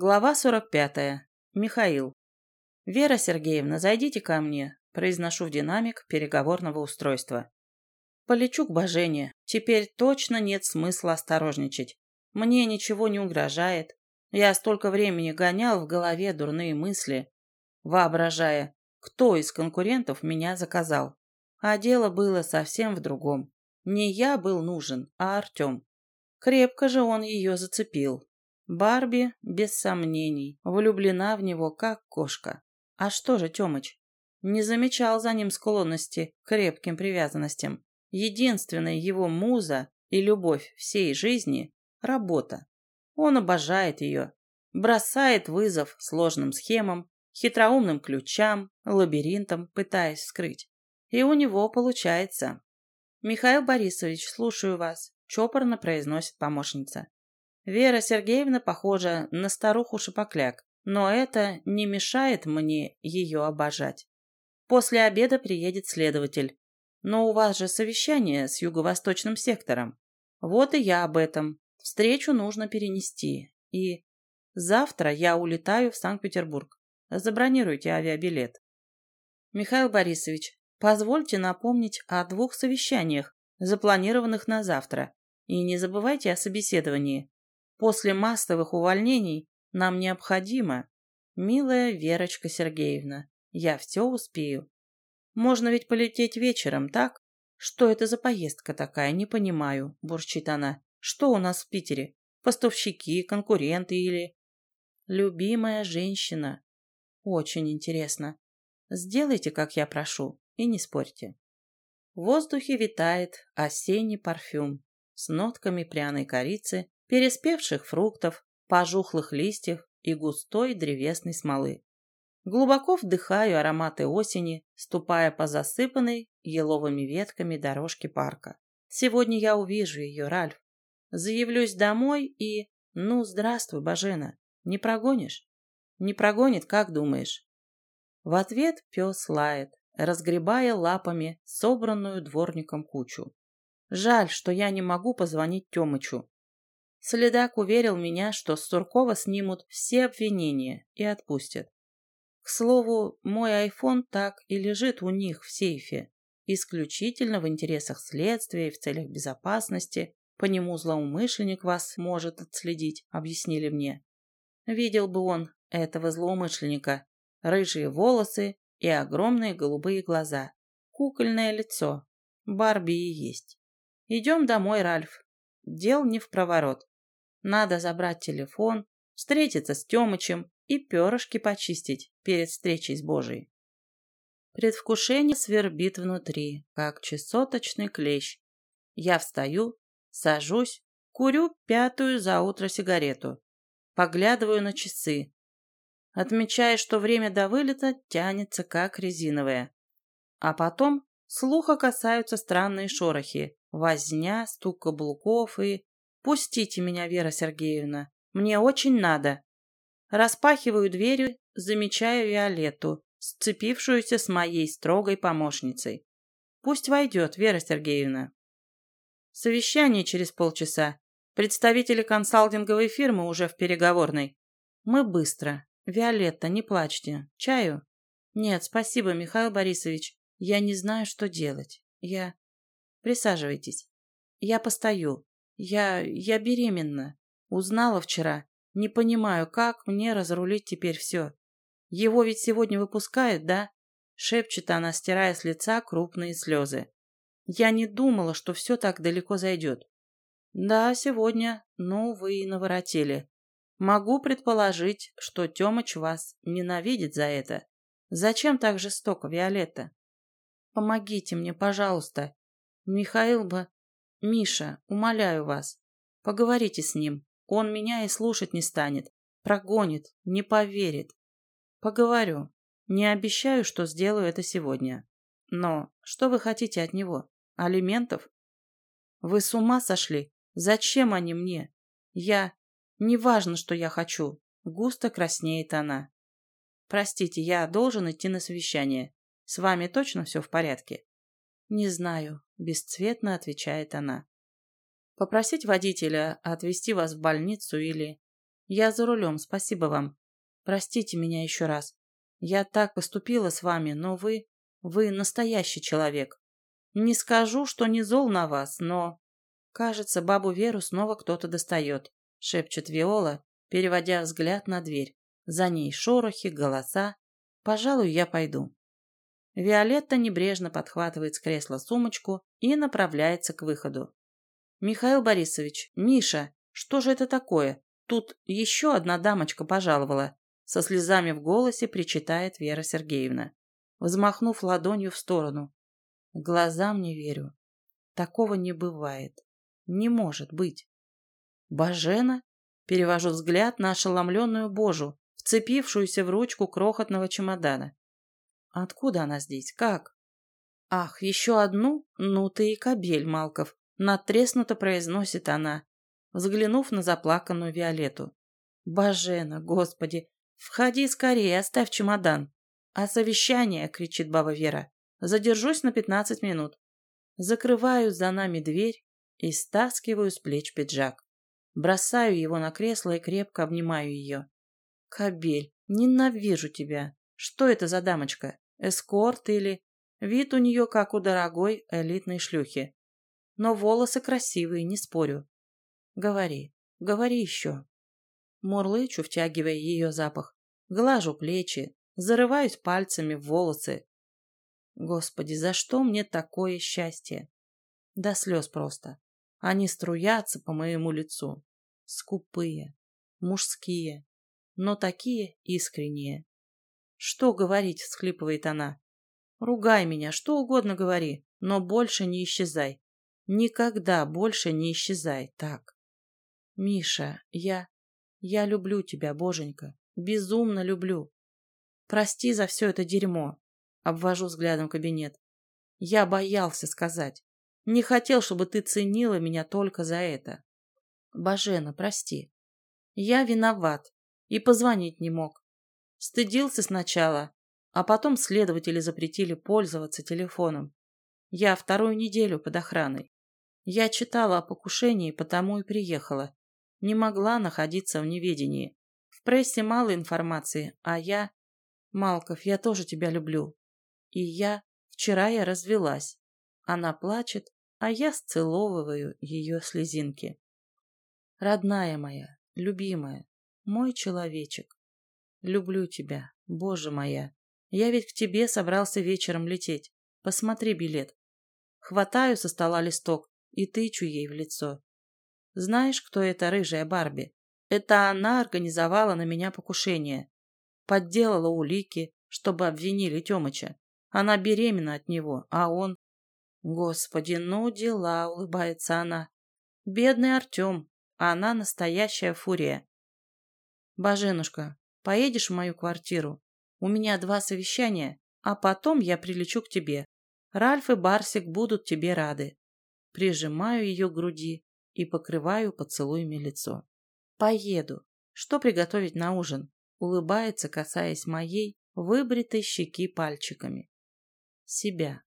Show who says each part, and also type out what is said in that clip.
Speaker 1: Глава 45. Михаил. «Вера Сергеевна, зайдите ко мне», – произношу в динамик переговорного устройства. Полечу к Божене. Теперь точно нет смысла осторожничать. Мне ничего не угрожает. Я столько времени гонял в голове дурные мысли, воображая, кто из конкурентов меня заказал. А дело было совсем в другом. Не я был нужен, а Артем. Крепко же он ее зацепил. Барби, без сомнений, влюблена в него как кошка. А что же Тёмыч? Не замечал за ним склонности к крепким привязанностям. Единственная его муза и любовь всей жизни – работа. Он обожает ее, бросает вызов сложным схемам, хитроумным ключам, лабиринтам, пытаясь скрыть. И у него получается. «Михаил Борисович, слушаю вас», – чопорно произносит помощница. Вера Сергеевна похожа на старуху Шапокляк, но это не мешает мне ее обожать. После обеда приедет следователь. Но у вас же совещание с юго-восточным сектором. Вот и я об этом. Встречу нужно перенести. И завтра я улетаю в Санкт-Петербург. Забронируйте авиабилет. Михаил Борисович, Позвольте напомнить о двух совещаниях, запланированных на завтра. И не забывайте о собеседовании. После массовых увольнений нам необходимо... Милая Верочка Сергеевна, я все успею. Можно ведь полететь вечером, так? Что это за поездка такая, не понимаю, бурчит она. Что у нас в Питере? Поставщики, конкуренты или... Любимая женщина. Очень интересно. Сделайте, как я прошу и не спорьте. В воздухе витает осенний парфюм с нотками пряной корицы, переспевших фруктов, пожухлых листьев и густой древесной смолы. Глубоко вдыхаю ароматы осени, ступая по засыпанной еловыми ветками дорожке парка. Сегодня я увижу ее, Ральф. Заявлюсь домой и... Ну, здравствуй, Бажена. Не прогонишь? Не прогонит, как думаешь? В ответ пес лает разгребая лапами собранную дворником кучу. Жаль, что я не могу позвонить Тёмычу. Следак уверил меня, что с Суркова снимут все обвинения и отпустят. К слову, мой айфон так и лежит у них в сейфе. Исключительно в интересах следствия и в целях безопасности. По нему злоумышленник вас может отследить, объяснили мне. Видел бы он этого злоумышленника. Рыжие волосы и огромные голубые глаза. Кукольное лицо. Барби и есть. Идем домой, Ральф. Дел не в проворот. Надо забрать телефон, встретиться с Тёмычем и перышки почистить перед встречей с Божией. Предвкушение свербит внутри, как чесоточный клещ. Я встаю, сажусь, курю пятую за утро сигарету. Поглядываю на часы отмечая, что время до вылета тянется как резиновое. А потом слуха касаются странные шорохи, возня, стук каблуков и... «Пустите меня, Вера Сергеевна, мне очень надо». Распахиваю дверь, замечаю Виолетту, сцепившуюся с моей строгой помощницей. «Пусть войдет, Вера Сергеевна». Совещание через полчаса. Представители консалтинговой фирмы уже в переговорной. Мы быстро. «Виолетта, не плачьте. Чаю?» «Нет, спасибо, Михаил Борисович. Я не знаю, что делать. Я...» «Присаживайтесь. Я постою. Я... я беременна. Узнала вчера. Не понимаю, как мне разрулить теперь все. Его ведь сегодня выпускают, да?» Шепчет она, стирая с лица крупные слезы. «Я не думала, что все так далеко зайдет». «Да, сегодня. Ну, вы и наворотили. Могу предположить, что Тёмыч вас ненавидит за это. Зачем так жестоко, Виолетта? Помогите мне, пожалуйста. Михаил бы... Миша, умоляю вас. Поговорите с ним. Он меня и слушать не станет. Прогонит, не поверит. Поговорю. Не обещаю, что сделаю это сегодня. Но что вы хотите от него? Алиментов? Вы с ума сошли? Зачем они мне? Я... Неважно, что я хочу. Густо краснеет она. Простите, я должен идти на совещание. С вами точно все в порядке? Не знаю, бесцветно отвечает она. Попросить водителя отвезти вас в больницу или... Я за рулем, спасибо вам. Простите меня еще раз. Я так поступила с вами, но вы... Вы настоящий человек. Не скажу, что не зол на вас, но... Кажется, бабу Веру снова кто-то достает, шепчет Виола, переводя взгляд на дверь. За ней шорохи, голоса. Пожалуй, я пойду. Виолетта небрежно подхватывает с кресла сумочку и направляется к выходу. «Михаил Борисович, Миша, что же это такое? Тут еще одна дамочка пожаловала», со слезами в голосе причитает Вера Сергеевна, взмахнув ладонью в сторону. Глазам не верю. Такого не бывает. Не может быть. Бажена? Перевожу взгляд на ошеломленную Божу, вцепившуюся в ручку крохотного чемодана. Откуда она здесь? Как? Ах, еще одну? Ну ты и кобель, Малков. Натреснуто произносит она, взглянув на заплаканную Виолетту. Божена, господи, входи скорее, оставь чемодан. А совещание, кричит баба Вера. Задержусь на пятнадцать минут. Закрываю за нами дверь и стаскиваю с плеч пиджак. Бросаю его на кресло и крепко обнимаю ее. Кобель, ненавижу тебя. Что это за дамочка? Эскорт или... Вид у нее как у дорогой элитной шлюхи. Но волосы красивые, не спорю. Говори, говори еще. Мурлычу, втягивая ее запах. Глажу плечи, зарываюсь пальцами в волосы. Господи, за что мне такое счастье? До слез просто. Они струятся по моему лицу. Скупые, мужские, но такие искренние. «Что говорить?» — всхлипывает она. «Ругай меня, что угодно говори, но больше не исчезай. Никогда больше не исчезай так. Миша, я... Я люблю тебя, боженька. Безумно люблю. Прости за все это дерьмо. Обвожу взглядом кабинет. Я боялся сказать. Не хотел, чтобы ты ценила меня только за это. Божена, прости. Я виноват и позвонить не мог. Стыдился сначала, а потом следователи запретили пользоваться телефоном. Я вторую неделю под охраной. Я читала о покушении, потому и приехала. Не могла находиться в неведении. В прессе мало информации, а я... Малков, я тоже тебя люблю. И я... Вчера я развелась. Она плачет, а я сцеловываю ее слезинки. Родная моя, любимая, мой человечек. Люблю тебя, Боже моя. Я ведь к тебе собрался вечером лететь. Посмотри билет. Хватаю со стола листок и тычу ей в лицо. Знаешь, кто эта рыжая Барби? Это она организовала на меня покушение. Подделала улики, чтобы обвинили Тёмыча. Она беременна от него, а он... Господи, ну дела, улыбается она. Бедный Артем, а она настоящая фурия. Боженушка, Поедешь в мою квартиру? У меня два совещания, а потом я прилечу к тебе. Ральф и Барсик будут тебе рады. Прижимаю ее к груди и покрываю поцелуями лицо. Поеду. Что приготовить на ужин? Улыбается, касаясь моей выбритой щеки пальчиками. Себя.